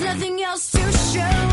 nothing else to show.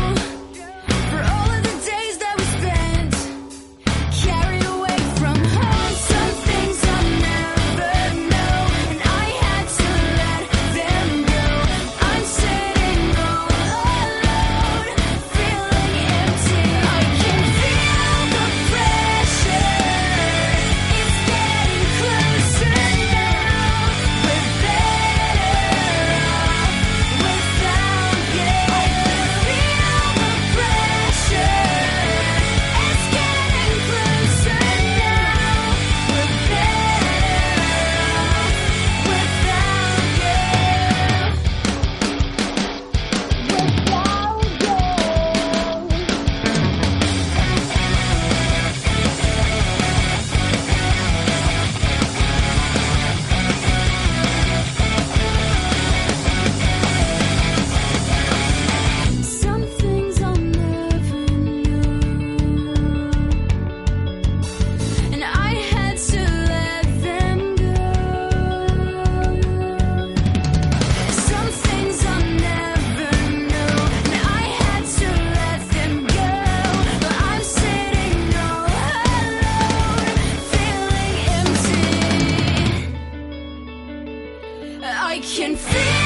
see